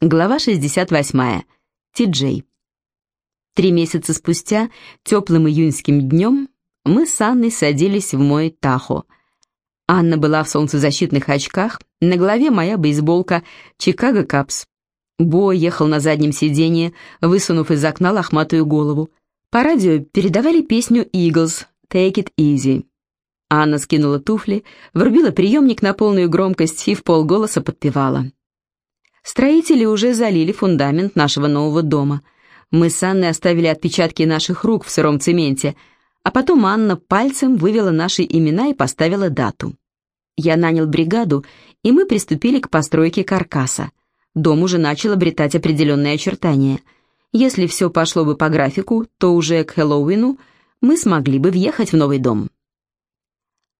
Глава 68. Ти-Джей. Три месяца спустя, теплым июньским днем, мы с Анной садились в мой Тахо. Анна была в солнцезащитных очках, на голове моя бейсболка «Чикаго Капс». Бо ехал на заднем сиденье, высунув из окна лохматую голову. По радио передавали песню «Eagles» «Take it easy». Анна скинула туфли, врубила приемник на полную громкость и в полголоса подпевала. Строители уже залили фундамент нашего нового дома. Мы с Анной оставили отпечатки наших рук в сыром цементе, а потом Анна пальцем вывела наши имена и поставила дату. Я нанял бригаду, и мы приступили к постройке каркаса. Дом уже начал обретать определенные очертания. Если все пошло бы по графику, то уже к Хэллоуину мы смогли бы въехать в новый дом.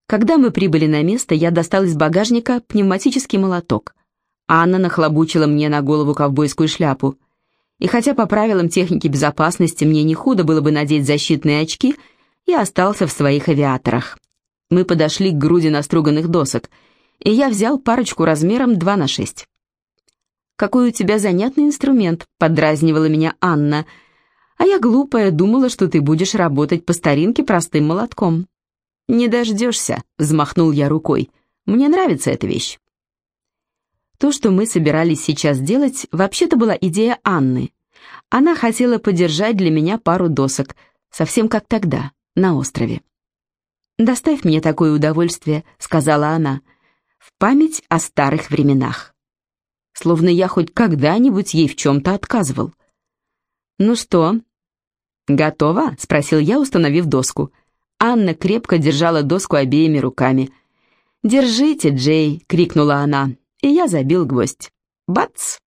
Когда мы прибыли на место, я достал из багажника пневматический молоток. Анна нахлобучила мне на голову ковбойскую шляпу. И хотя по правилам техники безопасности мне не худо было бы надеть защитные очки, я остался в своих авиаторах. Мы подошли к груди наструганных досок, и я взял парочку размером 2 на 6. «Какой у тебя занятный инструмент», — подразнивала меня Анна. «А я глупая, думала, что ты будешь работать по старинке простым молотком». «Не дождешься», — взмахнул я рукой. «Мне нравится эта вещь». То, что мы собирались сейчас делать, вообще-то была идея Анны. Она хотела подержать для меня пару досок, совсем как тогда, на острове. «Доставь мне такое удовольствие», — сказала она, — «в память о старых временах». Словно я хоть когда-нибудь ей в чем-то отказывал. «Ну что, готова?» — спросил я, установив доску. Анна крепко держала доску обеими руками. «Держите, Джей!» — крикнула она и я забил гвоздь. Бац!